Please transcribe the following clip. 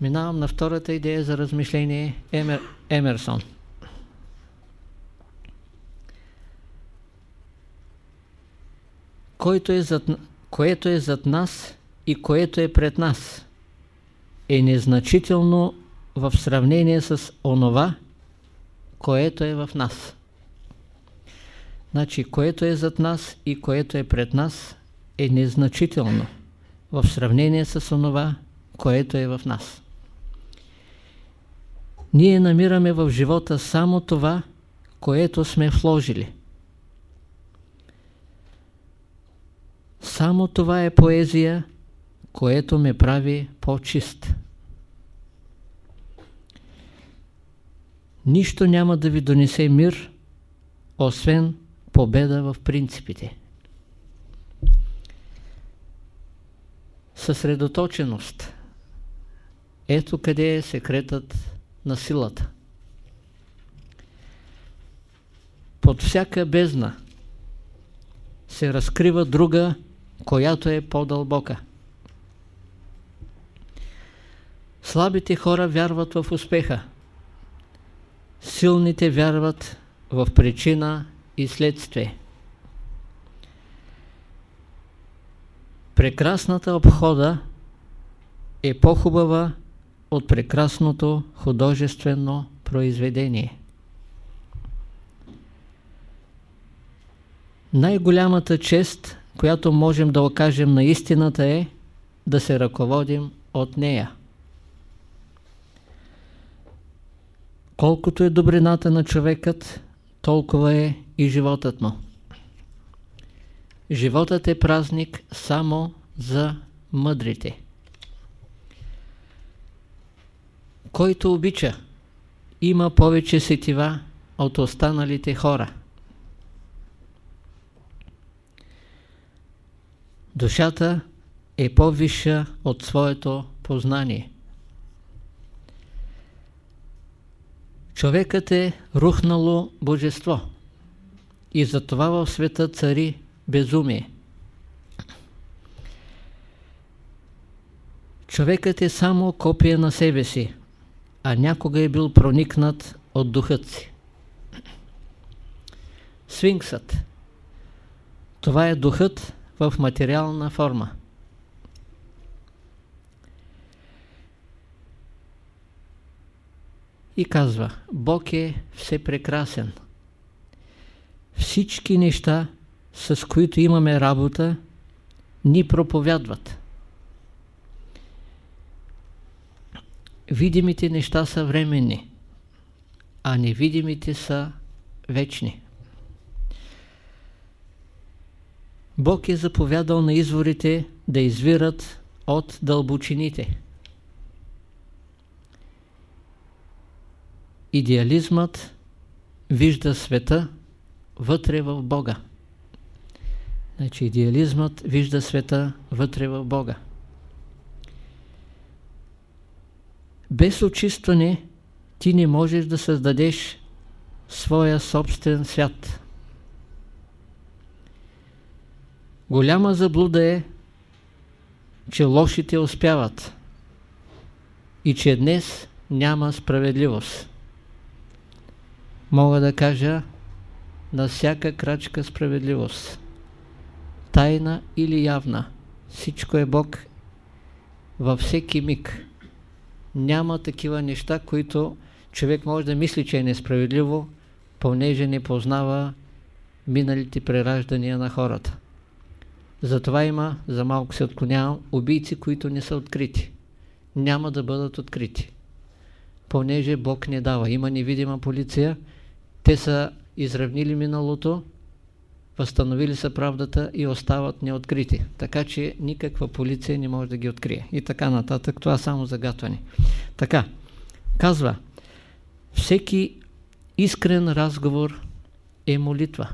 Минавам на втората идея за размишление Емер, Емерсон. Който е зад, което е зад нас и което е пред нас е незначително в сравнение с онова, което е в нас. Значи, което е зад нас и което е пред нас е незначително в сравнение с онова, което е в нас. Ние намираме в живота само това, което сме вложили. Само това е поезия, което ме прави по-чист. Нищо няма да ви донесе мир, освен победа в принципите. Съсредоточеност. Ето къде е секретът на силата. Под всяка бездна се разкрива друга, която е по-дълбока. Слабите хора вярват в успеха. Силните вярват в причина и следствие. Прекрасната обхода е по-хубава от прекрасното художествено произведение. Най-голямата чест, която можем да окажем на истината е да се ръководим от нея. Колкото е добрината на човекът, толкова е и животът му. Животът е празник само за мъдрите. Който обича, има повече сетива от останалите хора. Душата е по-висша от своето познание. Човекът е рухнало божество и затова в света цари безумие. Човекът е само копия на себе си, а някога е бил проникнат от духът си. Свинксът. Това е духът в материална форма. И казва, Бог е все прекрасен. Всички неща, с които имаме работа, ни проповядват. Видимите неща са временни, а невидимите са вечни. Бог е заповядал на изворите да извират от дълбочините. Идеализмът вижда света вътре в Бога. Значи идеализмът вижда света вътре в Бога. Без очистване ти не можеш да създадеш своя собствен свят. Голяма заблуда е, че лошите успяват и че днес няма справедливост. Мога да кажа на всяка крачка справедливост. Тайна или явна. Всичко е Бог във всеки миг. Няма такива неща, които човек може да мисли, че е несправедливо, понеже не познава миналите прераждания на хората. Затова има, за малко се отклонявам, убийци, които не са открити. Няма да бъдат открити. Понеже Бог не дава. Има невидима полиция. Те са изравнили миналото, възстановили са правдата и остават неоткрити. Така че никаква полиция не може да ги открие. И така нататък. Това само загатване. Така. Казва, всеки искрен разговор е молитва.